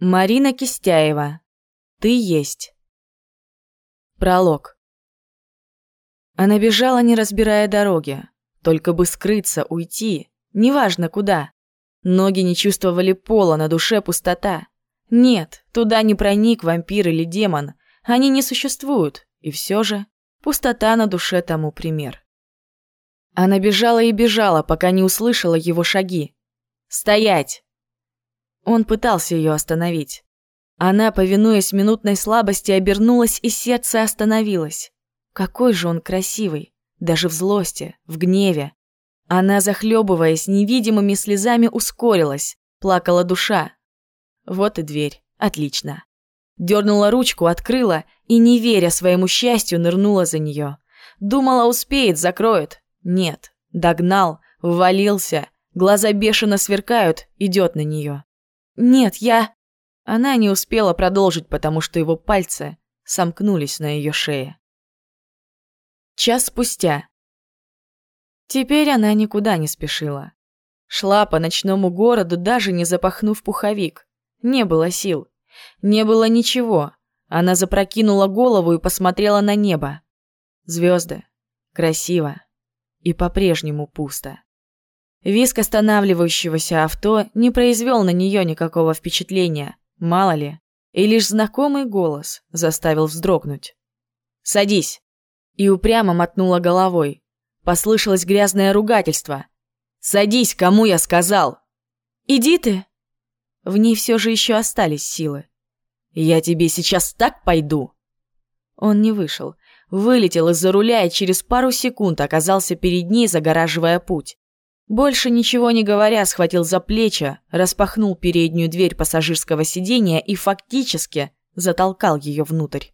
Марина Кистяева. Ты есть. Пролог. Она бежала, не разбирая дороги. Только бы скрыться, уйти. Неважно куда. Ноги не чувствовали пола, на душе пустота. Нет, туда не проник вампир или демон. Они не существуют. И все же пустота на душе тому пример. Она бежала и бежала, пока не услышала его шаги. «Стоять!» Он пытался ее остановить. Она, повинуясь минутной слабости, обернулась, и сердце остановилось. Какой же он красивый, даже в злости, в гневе. Она, захлебываясь невидимыми слезами, ускорилась, плакала душа. Вот и дверь, отлично. Дернула ручку, открыла и, не веря своему счастью, нырнула за нее. Думала, успеет, закроет. Нет, догнал, ввалился, глаза бешено сверкают, идет на нее. «Нет, я...» Она не успела продолжить, потому что его пальцы сомкнулись на ее шее. Час спустя. Теперь она никуда не спешила. Шла по ночному городу, даже не запахнув пуховик. Не было сил. Не было ничего. Она запрокинула голову и посмотрела на небо. Звезды. Красиво. И по-прежнему пусто. Виск останавливающегося авто не произвел на нее никакого впечатления, мало ли, и лишь знакомый голос заставил вздрогнуть. «Садись!» И упрямо мотнула головой. Послышалось грязное ругательство. «Садись, кому я сказал!» «Иди ты!» В ней все же еще остались силы. «Я тебе сейчас так пойду!» Он не вышел. Вылетел из-за руля и через пару секунд оказался перед ней, загораживая путь. Больше ничего не говоря, схватил за плечи, распахнул переднюю дверь пассажирского сиденья и фактически затолкал ее внутрь.